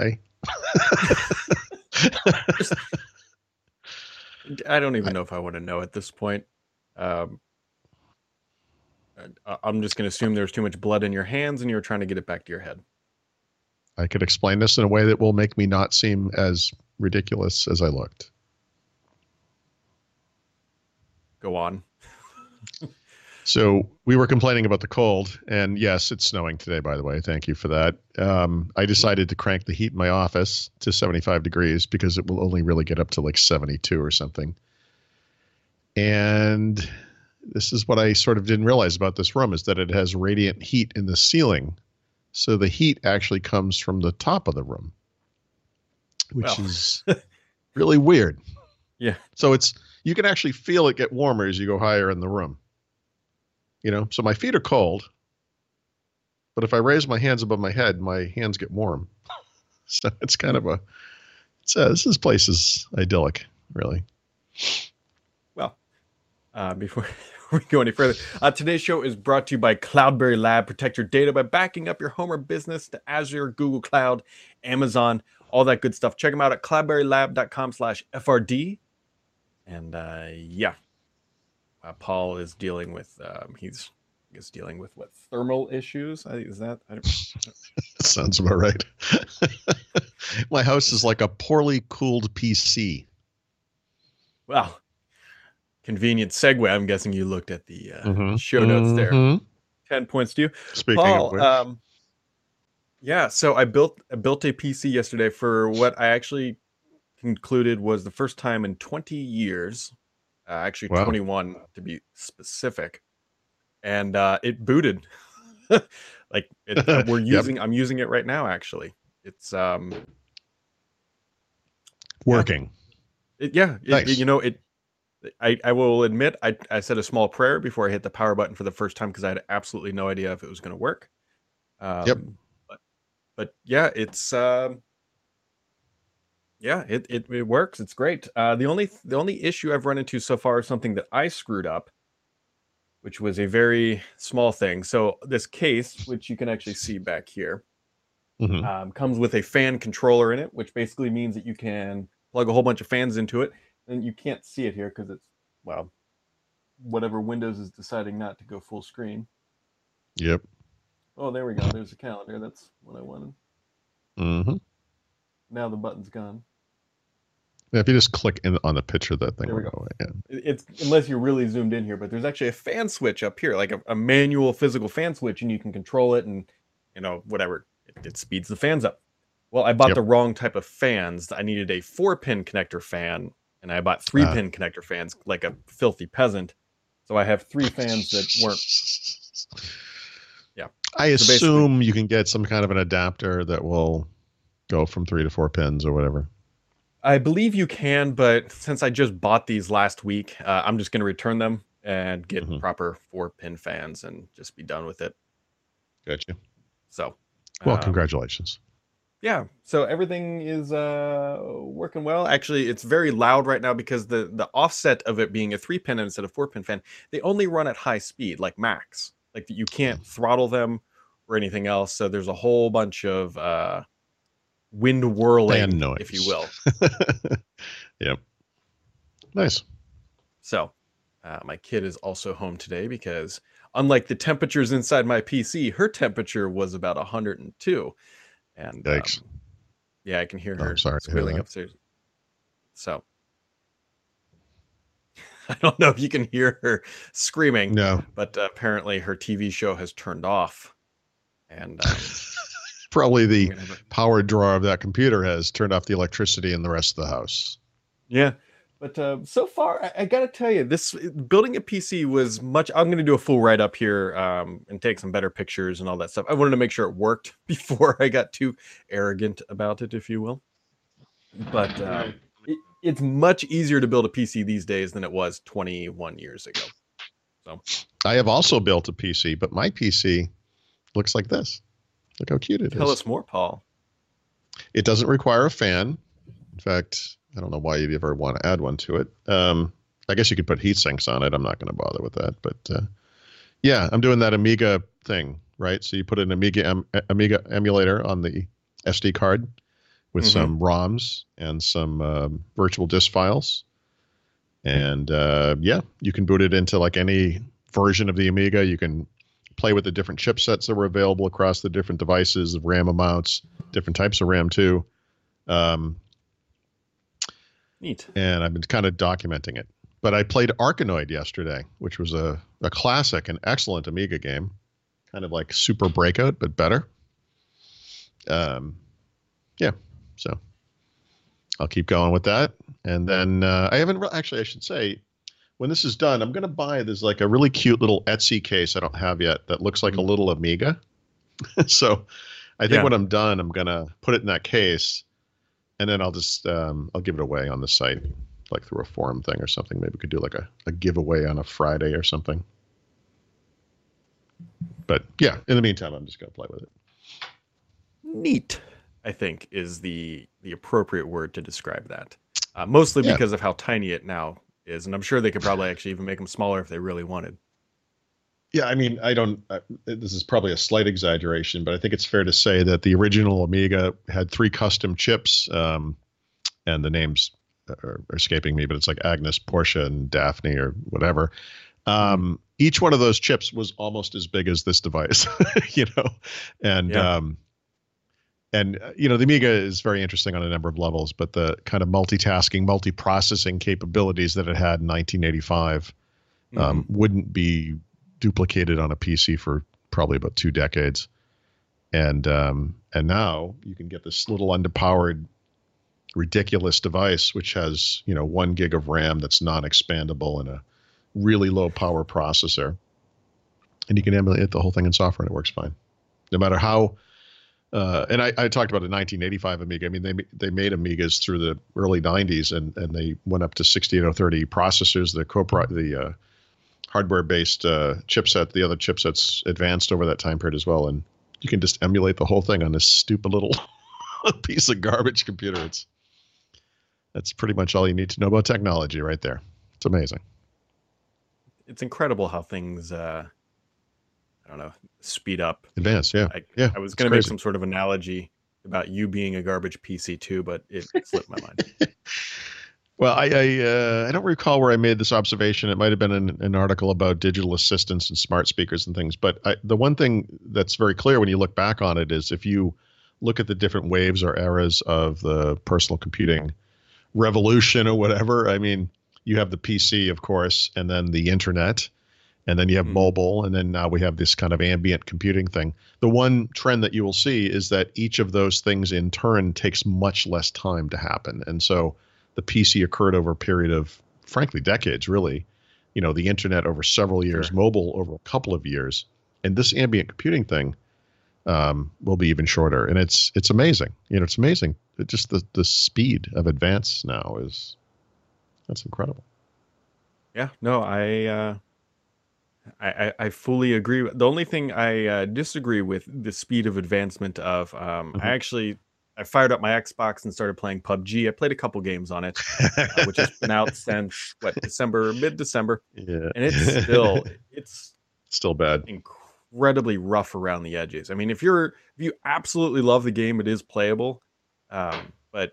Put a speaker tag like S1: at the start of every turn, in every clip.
S1: Hey.
S2: I don't even know if I want to know at this point. Um, I- I'm just going to assume there's too much blood in your hands and you're trying to get it back to your head.
S1: I could explain this in a way that will make me not seem as ridiculous as I looked.
S2: Go on.
S1: So we were complaining about the cold, and yes, it's snowing today. By the way, thank you for that. Um, I decided to crank the heat in my office to 75 degrees because it will only really get up to like 72 or something. And this is what I sort of didn't realize about this room is that it has radiant heat in the ceiling, so the heat actually comes from the top of the room, which
S2: Well.
S1: is really weird.
S2: Yeah.
S1: So it's you can actually feel it get warmer as you go higher in the room. You know, so my feet are cold, but if I raise my hands above my head, my hands get warm. so it's kind of a it's a, this is place is idyllic, really.
S2: Well, uh, before we go any further, uh, today's show is brought to you by Cloudberry Lab. Protect your data by backing up your home or business to Azure, Google Cloud, Amazon, all that good stuff. Check them out at cloudberrylab.com slash FRD. And uh, yeah, uh, Paul is dealing with, um, he's is dealing with what thermal issues? I, is that? I don't,
S1: Sounds about right. my house is like a poorly cooled PC.
S2: well, convenient segue. I'm guessing you looked at the uh,
S1: Mhm.
S2: show notes there.
S1: Mhm.
S2: 10 points to you.
S1: Speaking
S2: Paul,
S1: of which,
S2: um, yeah, so I built I built a PC yesterday for what I actually concluded was the first time in 20 years, uh, actually
S1: Wow.
S2: 21 to be specific, and uh, it booted. like it, uh, we're
S1: Yep.
S2: using, I'm using it right now. Actually, it's um,
S1: working.
S2: it, yeah, it,
S1: Nice.
S2: you know it. I, I will admit I, I said a small prayer before I hit the power button for the first time because I had absolutely no idea if it was going to work. Um, But, but yeah, it's um, yeah, it, it it works. It's great. Uh, the only the only issue I've run into so far is something that I screwed up, which was a very small thing. So this case, which you can actually see back here,
S1: Mhm.
S2: um, comes with a fan controller in it, which basically means that you can plug a whole bunch of fans into it, and you can't see it here because it's well, whatever Windows is deciding not to go full screen.
S1: Yep.
S2: Oh, there we go. There's a calendar. That's what I wanted.
S1: hmm
S2: Now the button's gone.
S1: If you just click in on the picture, that thing
S2: There we
S1: will
S2: go.
S1: Yeah.
S2: It's unless you're really zoomed in here, but there's actually a fan switch up here, like a, a manual physical fan switch, and you can control it, and you know whatever it, it speeds the fans up. Well, I bought
S1: Yep.
S2: the wrong type of fans. I needed a four pin connector fan, and I bought three
S1: Ah.
S2: pin connector fans like a filthy peasant. So I have three fans that weren't. Yeah.
S1: I
S2: So
S1: assume you can get some kind of an adapter that will go from three to four pins or whatever.
S2: I believe you can, but since I just bought these last week, uh, I'm just going to return them and get
S1: Mhm.
S2: proper four pin fans and just be done with it.
S1: Gotcha.
S2: So,
S1: Well,
S2: um,
S1: congratulations.
S2: yeah so everything is uh working well actually it's very loud right now because the the offset of it being a three pin instead of four pin fan they only run at high speed like max like you can't throttle them or anything else so there's a whole bunch of uh wind whirling if you will.
S1: yep. Nice.
S2: so uh, my kid is also home today because unlike the temperatures inside my pc her temperature was about 102 and um, yeah i can hear
S1: Oh,
S2: her
S1: sorry
S2: squealing upstairs. So. I don't know if you can hear her screaming
S1: No,
S2: but uh, apparently her tv show has turned off. And um,
S1: probably the
S2: gonna have a-
S1: power drawer of that computer has turned off the electricity in the rest of the house.
S2: Yeah, but uh, so far, I, I gotta tell you, this building a PC was much. I'm gonna do a full write up here um, and take some better pictures and all that stuff. I wanted to make sure it worked before I got too arrogant about it, if you will. But uh, it, it's much easier to build a PC these days than it was 21 years ago.
S1: So I have also built a PC, but my PC looks like this. Look how cute it is.
S2: Tell us more, Paul.
S1: It doesn't require a fan. In fact, I don't know why you'd ever want to add one to it. Um, I guess you could put heat sinks on it. I'm not going to bother with that. But uh, yeah, I'm doing that Amiga thing, right? So you put an Amiga em- Amiga emulator on the SD card, with mm-hmm. some ROMs and some um, virtual disk files. And uh, yeah, you can boot it into like any version of the Amiga. You can play with the different chipsets that were available across the different devices, the RAM amounts, different types of RAM too. Um,
S2: Neat.
S1: And I've been kind of documenting it. But I played Arkanoid yesterday, which was a, a classic and excellent Amiga game, kind of like Super Breakout, but better. Um, yeah, so I'll keep going with that. And then uh, I haven't re- actually, I should say, when this is done, I'm going to buy there's like a really cute little Etsy case I don't have yet that looks like a mm-hmm. little Amiga. so I think yeah. when I'm done, I'm going to put it in that case and then I'll just um, I'll give it away on the site, like through a forum thing or something. Maybe we could do like a, a giveaway on a Friday or something. But yeah, in the meantime, I'm just gonna play with it.
S2: Neat, I think, is the the appropriate word to describe that. Uh, mostly yeah. because of how tiny it now is, and I'm sure they could probably actually even make them smaller if they really wanted.
S1: Yeah, I mean, I don't. Uh, this is probably a slight exaggeration, but I think it's fair to say that the original Amiga had three custom chips, um, and the names are, are, escaping me, but it's like Agnes, Portia, and Daphne, or whatever. Um, each one of those chips was almost as big as this device, you know, and yeah. um, and uh, you know the Amiga is very interesting on a number of levels, but the kind of multitasking, multi-processing capabilities that it had in 1985 um, mm-hmm. wouldn't be duplicated on a PC for probably about two decades, and um, and now you can get this little underpowered, ridiculous device which has you know one gig of RAM that's non-expandable and a really low power processor, and you can emulate the whole thing in software and it works fine, no matter how. Uh, and I, I, talked about a 1985 Amiga. I mean, they they made Amigas through the early 90s, and, and they went up to 68030 processors. The co the uh, hardware based uh, chipset. The other chipsets advanced over that time period as well, and you can just emulate the whole thing on this stupid little piece of garbage computer. It's that's pretty much all you need to know about technology right there. It's amazing.
S2: It's incredible how things uh I don't know, speed up.
S1: Advance, yeah.
S2: I,
S1: yeah.
S2: I was going to make some sort of analogy about you being a garbage PC too, but it slipped my mind.
S1: Well, I I, uh, I, don't recall where I made this observation. It might have been in an article about digital assistants and smart speakers and things. But I, the one thing that's very clear when you look back on it is if you look at the different waves or eras of the personal computing revolution or whatever. I mean, you have the PC, of course, and then the internet, and then you have mm-hmm. mobile, and then now we have this kind of ambient computing thing. The one trend that you will see is that each of those things in turn takes much less time to happen, and so the PC occurred over a period of, frankly, decades, really. You know, the internet over several years, sure. mobile over a couple of years, and this ambient computing thing um, will be even shorter. And it's it's amazing. You know, it's amazing. It just the the speed of advance now is that's incredible.
S2: Yeah. No, I. Uh... I, I, fully agree. The only thing I uh, disagree with the speed of advancement of, um, mm-hmm. I actually I fired up my Xbox and started playing PUBG. I played a couple games on it, uh, which has been out since what December, mid December.
S1: Yeah,
S2: and it's still it's
S1: still bad,
S2: incredibly rough around the edges. I mean, if you're if you absolutely love the game, it is playable, um, but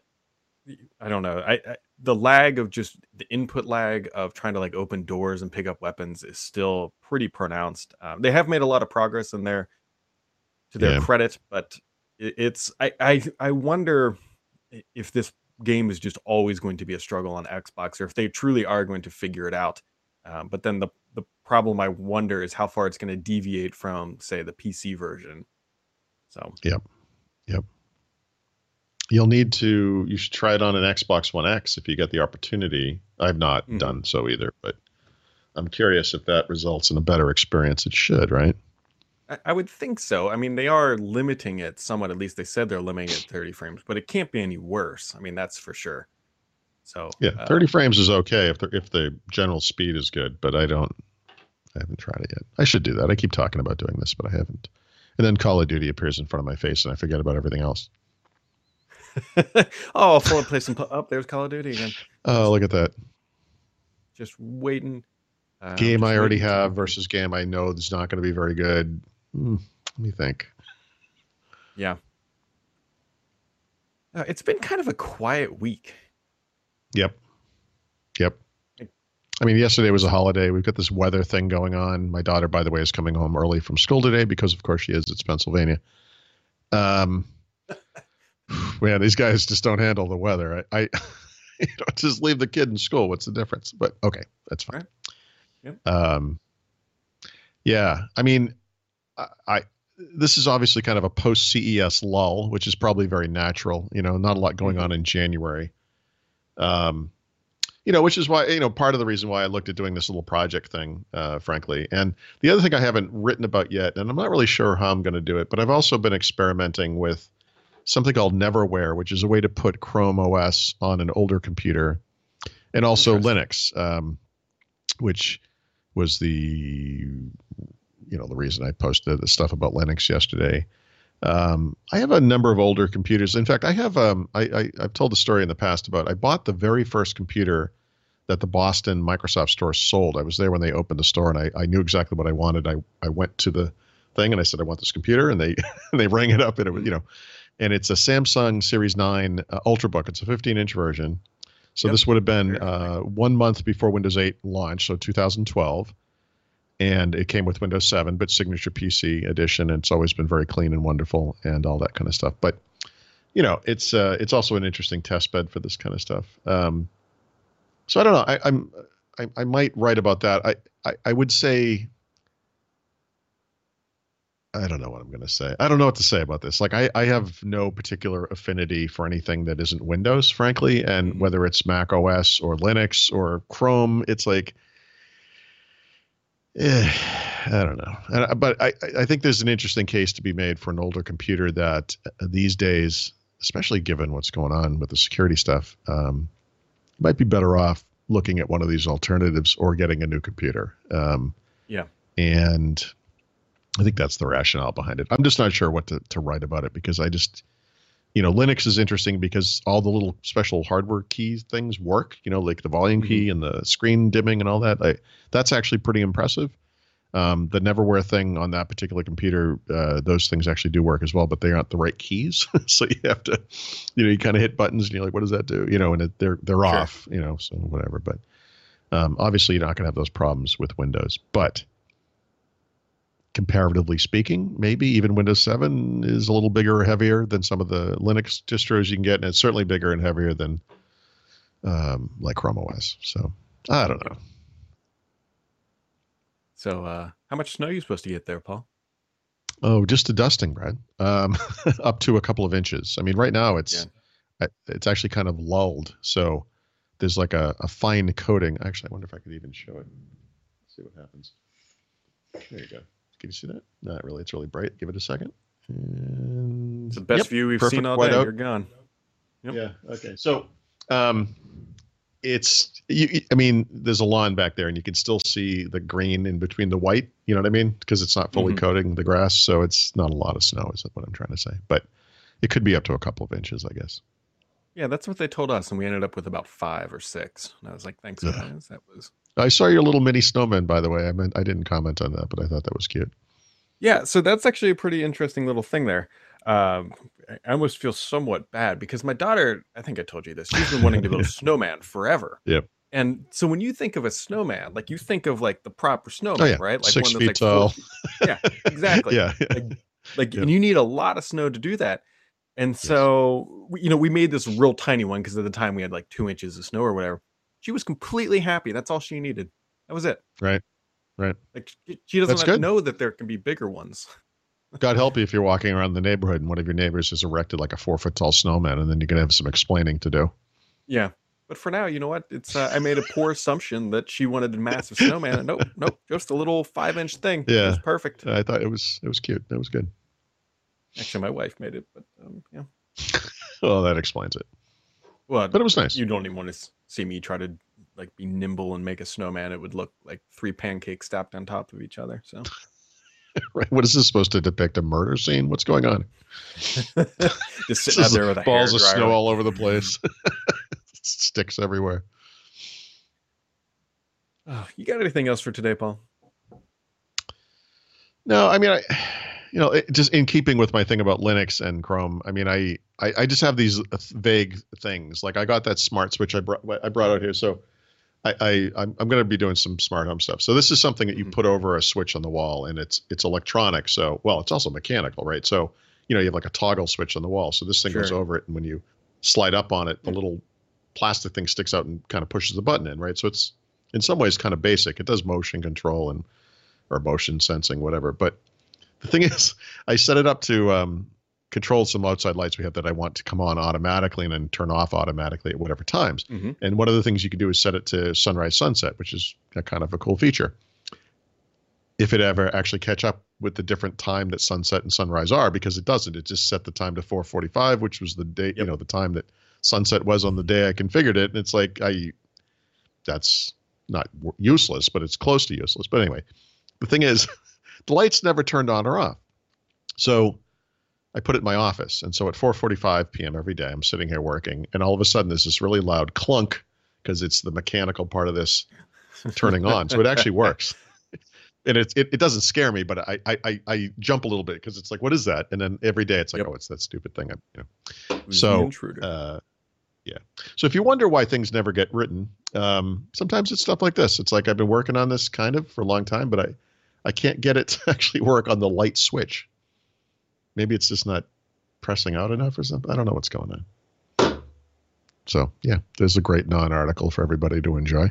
S2: I don't know. I, I the lag of just the input lag of trying to like open doors and pick up weapons is still pretty pronounced. Um, they have made a lot of progress in there to their yeah. credit, but it's I, I I wonder if this game is just always going to be a struggle on Xbox, or if they truly are going to figure it out. Um, but then the the problem I wonder is how far it's going to deviate from, say, the PC version. So.
S1: Yep. Yep. You'll need to. You should try it on an Xbox One X if you get the opportunity. I've not mm-hmm. done so either, but I'm curious if that results in a better experience. It should, right?
S2: I, would think so. I mean, they are limiting it somewhat. At least they said they're limiting it 30 frames, but it can't be any worse. I mean, that's for sure. So
S1: yeah, uh, 30 frames is okay if the if the general speed is good, but I don't. I haven't tried it yet. I should do that. I keep talking about doing this, but I haven't. And then Call of Duty appears in front of my face, and I forget about everything else.
S2: oh, full place some up. Oh, there's Call of Duty again.
S1: Oh, look at that.
S2: Just waiting.
S1: Uh, game I already have versus game I know is not going to be very good. Hmm, let me think.
S2: Yeah. Uh, it's been kind of a quiet week.
S1: Yep. Yep. I mean, yesterday was a holiday. We've got this weather thing going on. My daughter, by the way, is coming home early from school today because, of course, she is. It's Pennsylvania. Um, man, these guys just don't handle the weather. I, I you know, just leave the kid in school. What's the difference? But okay, that's fine. Right. Yep. Um, yeah, I mean, I, I this is obviously kind of a post CES lull, which is probably very natural. You know, not a lot going on in January. Um, you know, which is why you know part of the reason why I looked at doing this little project thing, uh, frankly. And the other thing I haven't written about yet, and I'm not really sure how I'm going to do it, but I've also been experimenting with something called Neverware, which is a way to put Chrome OS on an older computer, and also Linux, um, which was the you know the reason I posted the stuff about Linux yesterday. Um, I have a number of older computers. In fact, I have um, I, I I've told the story in the past about I bought the very first computer that the Boston Microsoft store sold. I was there when they opened the store, and I, I knew exactly what I wanted. I, I went to the thing and I said I want this computer, and they they rang it up, and it was you know, and it's a Samsung Series Nine uh, UltraBook. It's a 15 inch version. So yep. this would have been uh, one month before Windows 8 launched, so 2012 and it came with Windows 7, but Signature PC edition. And it's always been very clean and wonderful, and all that kind of stuff. But you know, it's uh, it's also an interesting test bed for this kind of stuff. Um, so I don't know. I, I'm I, I might write about that. I, I, I would say I don't know what I'm going to say. I don't know what to say about this. Like, I, I have no particular affinity for anything that isn't Windows, frankly. And mm-hmm. whether it's Mac OS or Linux or Chrome, it's like Eh, I don't know, but I, I think there's an interesting case to be made for an older computer that uh, these days, especially given what's going on with the security stuff, um, might be better off looking at one of these alternatives or getting a new computer. Um,
S2: yeah,
S1: and I think that's the rationale behind it. I'm just not sure what to, to write about it because I just, you know, Linux is interesting because all the little special hardware keys things work. You know, like the volume mm-hmm. key and the screen dimming and all that. I, that's actually pretty impressive. Um, the Neverware thing on that particular computer, uh, those things actually do work as well, but they aren't the right keys. so you have to, you know, you kind of hit buttons and you're like, what does that do? You know, and it, they're they're sure. off. You know, so whatever. But um, obviously, you're not going to have those problems with Windows. But comparatively speaking, maybe even Windows 7 is a little bigger or heavier than some of the Linux distros you can get, and it's certainly bigger and heavier than um, like Chrome OS. So I don't know.
S2: So, uh, how much snow are you supposed to get there, Paul?
S1: Oh, just a dusting, Brad. Um, up to a couple of inches. I mean, right now it's yeah. it's actually kind of lulled. So there's like a, a fine coating. Actually, I wonder if I could even show it. Let's see what happens. There you go. Can you see that? Not really. It's really bright. Give it a second.
S2: And, it's the best yep, view we've seen all day. Out. You're gone.
S1: Yep. Yeah. Okay. So, um, it's you, I mean, there's a lawn back there, and you can still see the green in between the white. You know what I mean? Because it's not fully mm-hmm. coating the grass, so it's not a lot of snow. Is what I'm trying to say. But it could be up to a couple of inches, I guess.
S2: Yeah, that's what they told us, and we ended up with about five or six. And I was like, "Thanks, guys." That was.
S1: I saw your little mini snowman, by the way. I meant I didn't comment on that, but I thought that was cute.
S2: Yeah, so that's actually a pretty interesting little thing there. Um, I almost feel somewhat bad because my daughter, I think I told you this, she's been wanting to build a snowman forever.
S1: Yep.
S2: And so when you think of a snowman, like you think of like the proper snowman, oh, yeah. right? Like
S1: Six one that's feet like tall.
S2: yeah, exactly.
S1: yeah.
S2: Like, like and you need a lot of snow to do that. And so, yes. you know, we made this real tiny one because at the time we had like two inches of snow or whatever. She was completely happy. That's all she needed. That was it.
S1: Right. Right.
S2: Like she doesn't know that there can be bigger ones.
S1: God help you if you're walking around the neighborhood and one of your neighbors has erected like a four foot tall snowman, and then you're gonna have some explaining to do.
S2: Yeah, but for now, you know what? It's uh, I made a poor assumption that she wanted a massive snowman, and nope, nope, just a little five inch thing.
S1: Yeah,
S2: it perfect.
S1: I thought it was it was cute. It was good.
S2: Actually, my wife made it, but um, yeah.
S1: well, that explains it.
S2: Well,
S1: but it was nice.
S2: You don't even want to see me try to like be nimble and make a snowman. It would look like three pancakes stacked on top of each other. So.
S1: right? What is this supposed to depict? A murder scene? What's going on?
S2: Just sitting out there with
S1: balls of snow all over the mm-hmm. place, sticks everywhere.
S2: Oh, you got anything else for today, Paul?
S1: No, I mean, I, you know, it, just in keeping with my thing about Linux and Chrome, I mean, I, I, I just have these vague things. Like I got that smart switch I brought I brought out here, so I, I I'm, I'm going to be doing some smart home stuff. So this is something that you mm-hmm. put over a switch on the wall, and it's it's electronic. So well, it's also mechanical, right? So you know you have like a toggle switch on the wall. So this thing sure. goes over it, and when you slide up on it, the little plastic thing sticks out and kind of pushes the button in, right? So it's in some ways kind of basic. It does motion control and or motion sensing, whatever. But the thing is, I set it up to um, control some outside lights we have that I want to come on automatically and then turn off automatically at whatever times. Mm-hmm. And one of the things you can do is set it to sunrise sunset, which is a kind of a cool feature. If it ever actually catch up with the different time that sunset and sunrise are, because it doesn't. It just set the time to 4:45, which was the date, yep. you know, the time that sunset was on the day I configured it. And it's like I, that's not useless, but it's close to useless. But anyway, the thing is, the lights never turned on or off. So I put it in my office, and so at 4:45 p.m. every day, I'm sitting here working, and all of a sudden there's this really loud clunk because it's the mechanical part of this turning on. So it actually works. And it, it, it doesn't scare me, but I I, I jump a little bit because it's like, what is that? And then every day it's like, yep. oh, it's that stupid thing. I, you know. So, uh, yeah. So if you wonder why things never get written, um, sometimes it's stuff like this. It's like I've been working on this kind of for a long time, but I I can't get it to actually work on the light switch. Maybe it's just not pressing out enough or something. I don't know what's going on. So yeah, there's a great non-article for everybody to enjoy.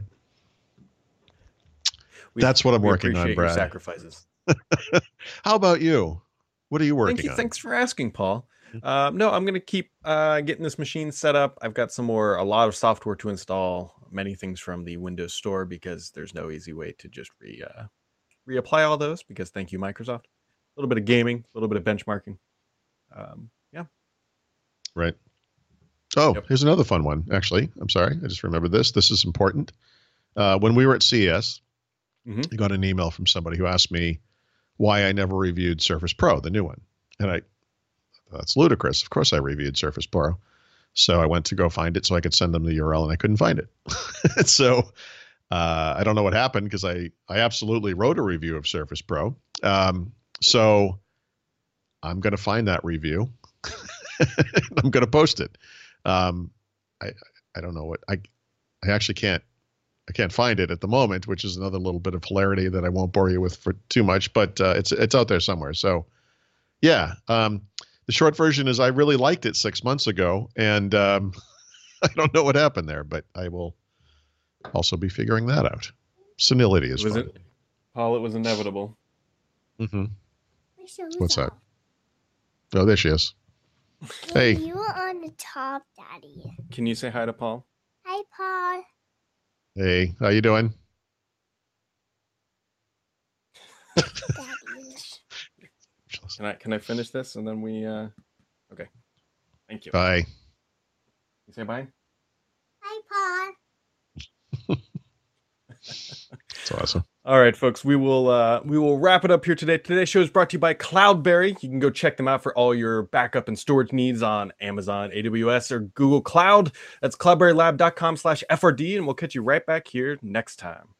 S1: We, That's what I'm working on, Brad.
S2: sacrifices.
S1: How about you? What are you working
S2: Thank you,
S1: on?
S2: Thanks for asking, Paul. Uh, no, I'm going to keep uh, getting this machine set up. I've got some more, a lot of software to install, many things from the Windows Store because there's no easy way to just re uh, reapply all those. Because thank you, Microsoft. A little bit of gaming, a little bit of benchmarking. Um, yeah.
S1: Right. Oh, yep. here's another fun one. Actually, I'm sorry, I just remembered this. This is important. Uh, when we were at CES, mm-hmm. I got an email from somebody who asked me why I never reviewed Surface Pro, the new one, and I that's ludicrous. Of course, I reviewed Surface Pro. So I went to go find it so I could send them the URL and I couldn't find it. so uh, I don't know what happened because I, I absolutely wrote a review of Surface Pro. Um, so I'm going to find that review. I'm going to post it. Um, I, I don't know what I, I actually can't, I can't find it at the moment, which is another little bit of hilarity that I won't bore you with for too much, but uh, it's, it's out there somewhere. So yeah. Um, the short version is I really liked it six months ago, and um, I don't know what happened there, but I will also be figuring that out. Senility is
S2: was it, Paul? It was inevitable.
S1: Mm-hmm. What's that? Oh, there she is. hey,
S3: you were on the top, Daddy.
S2: Can you say hi to Paul?
S3: Hi, Paul.
S1: Hey, how you doing?
S2: Can I can I finish this and then we uh okay. Thank you.
S1: Bye.
S2: You say bye?
S3: Bye,
S1: Paul. That's awesome.
S2: All right, folks, we will uh, we will wrap it up here today. Today's show is brought to you by Cloudberry. You can go check them out for all your backup and storage needs on Amazon, AWS, or Google Cloud. That's cloudberrylab.com slash FRD, and we'll catch you right back here next time.